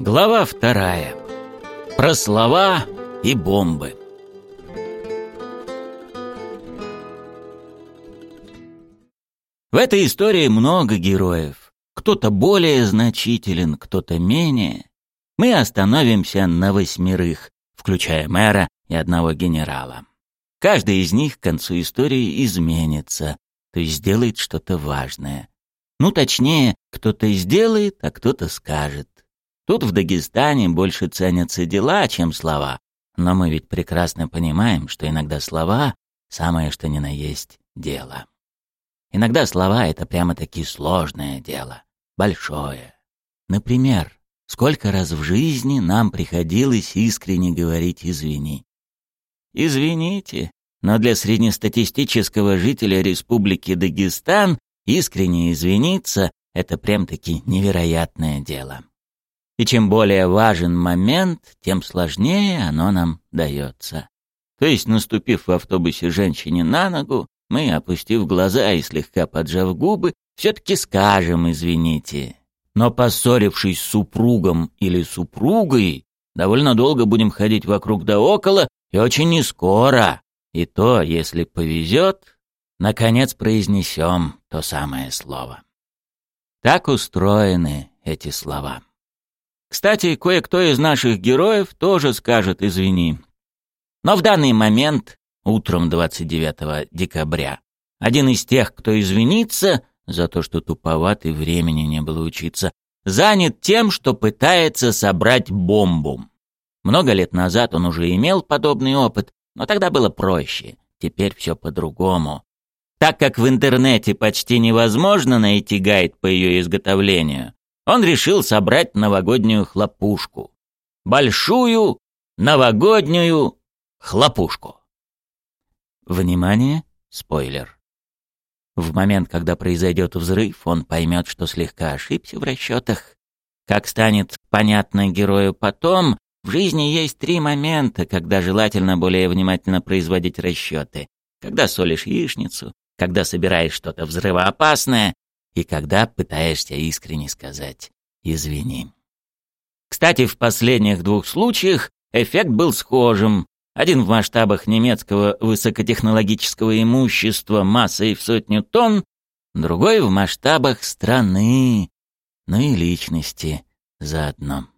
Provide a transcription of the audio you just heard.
Глава вторая. Про слова и бомбы. В этой истории много героев. Кто-то более значителен, кто-то менее. Мы остановимся на восьмерых, включая мэра и одного генерала. Каждый из них к концу истории изменится, то есть сделает что-то важное. Ну, точнее, кто-то сделает, а кто-то скажет. Тут в Дагестане больше ценятся дела, чем слова. Но мы ведь прекрасно понимаем, что иногда слова — самое что ни на есть дело. Иногда слова — это прямо-таки сложное дело, большое. Например, сколько раз в жизни нам приходилось искренне говорить «извини». Извините, но для среднестатистического жителя Республики Дагестан искренне извиниться — это прям-таки невероятное дело. И чем более важен момент, тем сложнее оно нам дается. То есть, наступив в автобусе женщине на ногу, мы, опустив глаза и слегка поджав губы, все-таки скажем «извините». Но поссорившись с супругом или супругой, довольно долго будем ходить вокруг да около и очень нескоро. И то, если повезет, наконец произнесем то самое слово. Так устроены эти слова. Кстати, кое-кто из наших героев тоже скажет «извини». Но в данный момент, утром 29 декабря, один из тех, кто извинится за то, что туповат и времени не было учиться, занят тем, что пытается собрать бомбу. Много лет назад он уже имел подобный опыт, но тогда было проще. Теперь все по-другому. Так как в интернете почти невозможно найти гайд по ее изготовлению, он решил собрать новогоднюю хлопушку. Большую новогоднюю хлопушку. Внимание, спойлер. В момент, когда произойдет взрыв, он поймет, что слегка ошибся в расчетах. Как станет понятно герою потом, в жизни есть три момента, когда желательно более внимательно производить расчеты. Когда солишь яичницу, когда собираешь что-то взрывоопасное и когда пытаешься искренне сказать «извини». Кстати, в последних двух случаях эффект был схожим. Один в масштабах немецкого высокотехнологического имущества массой в сотню тонн, другой в масштабах страны, ну и личности заодно.